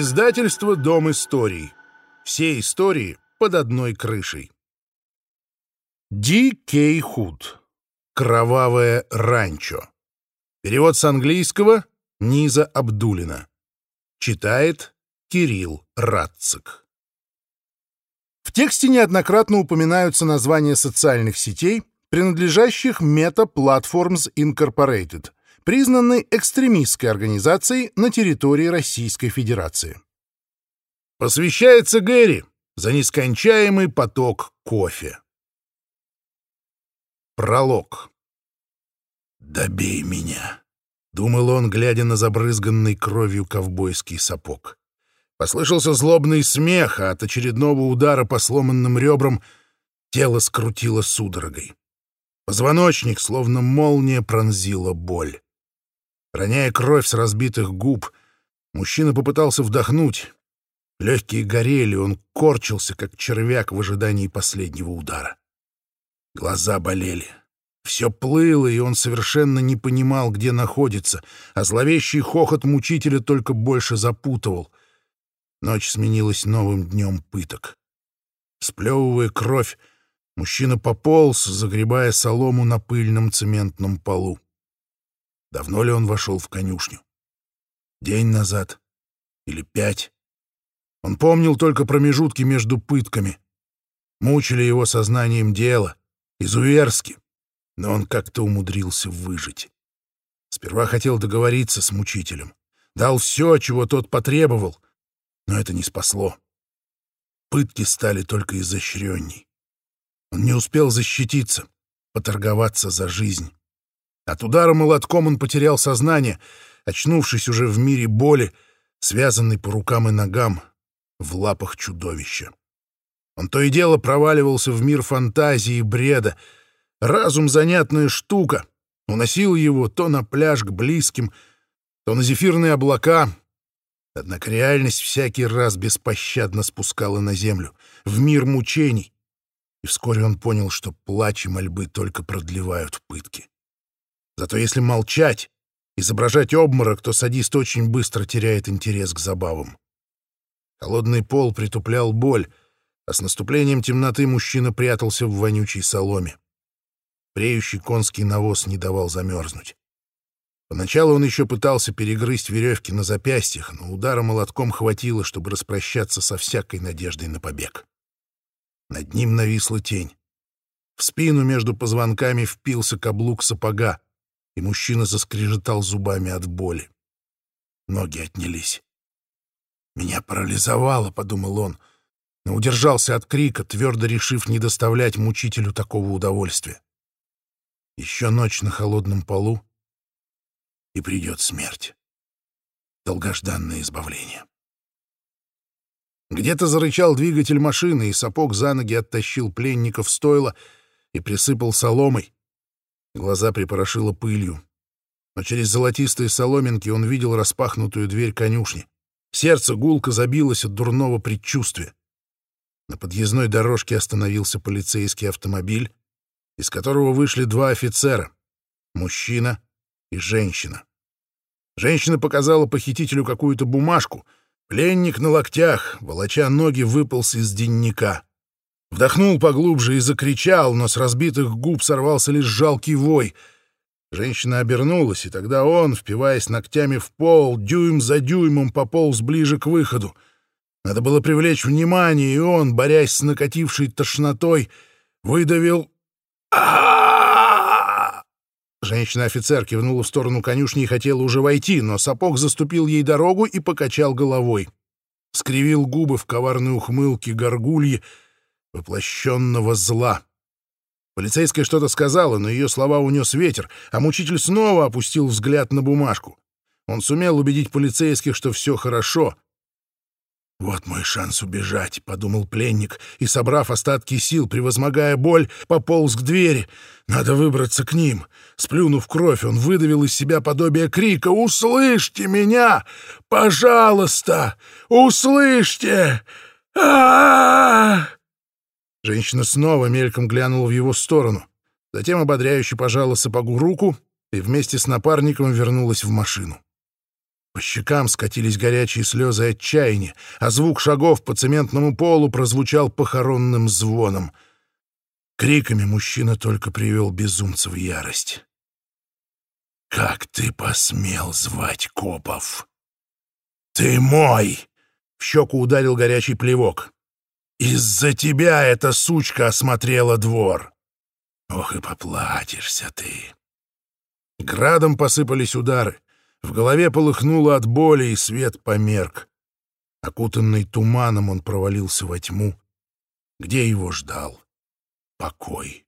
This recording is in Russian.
Издательство «Дом историй». Все истории под одной крышей. Ди Кей Худ. Кровавое ранчо. Перевод с английского Низа Абдулина. Читает Кирилл Радцик. В тексте неоднократно упоминаются названия социальных сетей, принадлежащих Meta Platforms Incorporated, признанной экстремистской организацией на территории Российской Федерации. Посвящается Гэри за нескончаемый поток кофе. Пролог. «Добей меня», — думал он, глядя на забрызганный кровью ковбойский сапог. Послышался злобный смех, а от очередного удара по сломанным ребрам тело скрутило судорогой. Позвоночник, словно молния, пронзила боль. Роняя кровь с разбитых губ, мужчина попытался вдохнуть. Легкие горели, он корчился, как червяк в ожидании последнего удара. Глаза болели. Все плыло, и он совершенно не понимал, где находится, а зловещий хохот мучителя только больше запутывал. Ночь сменилась новым днем пыток. Сплевывая кровь, мужчина пополз, загребая солому на пыльном цементном полу. Давно ли он вошел в конюшню? День назад? Или пять? Он помнил только промежутки между пытками. Мучили его сознанием дела, изуверски, но он как-то умудрился выжить. Сперва хотел договориться с мучителем. Дал все, чего тот потребовал, но это не спасло. Пытки стали только изощренней. Он не успел защититься, поторговаться за жизнь. От удара молотком он потерял сознание, очнувшись уже в мире боли, связанный по рукам и ногам, в лапах чудовища. Он то и дело проваливался в мир фантазии и бреда. Разум — занятная штука. Уносил его то на пляж к близким, то на зефирные облака. Однако реальность всякий раз беспощадно спускала на землю, в мир мучений. И вскоре он понял, что плач и мольбы только продлевают пытки. Зато если молчать, изображать обморок, то садист очень быстро теряет интерес к забавам. Холодный пол притуплял боль, а с наступлением темноты мужчина прятался в вонючей соломе. Преющий конский навоз не давал замерзнуть. Поначалу он еще пытался перегрызть веревки на запястьях, но удара молотком хватило, чтобы распрощаться со всякой надеждой на побег. Над ним нависла тень. В спину между позвонками впился каблук сапога, и мужчина заскрежетал зубами от боли. Ноги отнялись. «Меня парализовало», — подумал он, но удержался от крика, твердо решив не доставлять мучителю такого удовольствия. Еще ночь на холодном полу, и придет смерть. Долгожданное избавление. Где-то зарычал двигатель машины, и сапог за ноги оттащил пленника в стойло и присыпал соломой. Глаза припорошило пылью. Но через золотистые соломинки он видел распахнутую дверь конюшни. Сердце гулко забилось от дурного предчувствия. На подъездной дорожке остановился полицейский автомобиль, из которого вышли два офицера — мужчина и женщина. Женщина показала похитителю какую-то бумажку. Пленник на локтях, волоча ноги, выполз из денника. Вдохнул поглубже и закричал, но с разбитых губ сорвался лишь жалкий вой. Женщина обернулась, и тогда он, впиваясь ногтями в пол, дюйм за дюймом пополз ближе к выходу. Надо было привлечь внимание, и он, борясь с накатившей тошнотой, выдавил Женщина-офицер кивнула в сторону конюшни и хотела уже войти, но сапог заступил ей дорогу и покачал головой. Скривил губы в коварной ухмылке горгульи, воплощенного зла. Полицейская что-то сказала, но ее слова унес ветер, а мучитель снова опустил взгляд на бумажку. Он сумел убедить полицейских, что все хорошо. «Вот мой шанс убежать», — подумал пленник, и, собрав остатки сил, превозмогая боль, пополз к двери. «Надо выбраться к ним». Сплюнув кровь, он выдавил из себя подобие крика «Услышьте меня! Пожалуйста! Услышьте! а, -а, -а, -а Женщина снова мельком глянула в его сторону, затем ободряюще пожала сапогу руку и вместе с напарником вернулась в машину. По щекам скатились горячие слезы отчаяния, а звук шагов по цементному полу прозвучал похоронным звоном. Криками мужчина только привел безумца в ярость. «Как ты посмел звать копов?» «Ты мой!» — в щеку ударил горячий плевок. «Из-за тебя эта сучка осмотрела двор!» «Ох и поплатишься ты!» Градом посыпались удары. В голове полыхнуло от боли, и свет померк. Окутанный туманом он провалился во тьму, где его ждал покой.